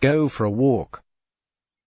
Go for a walk.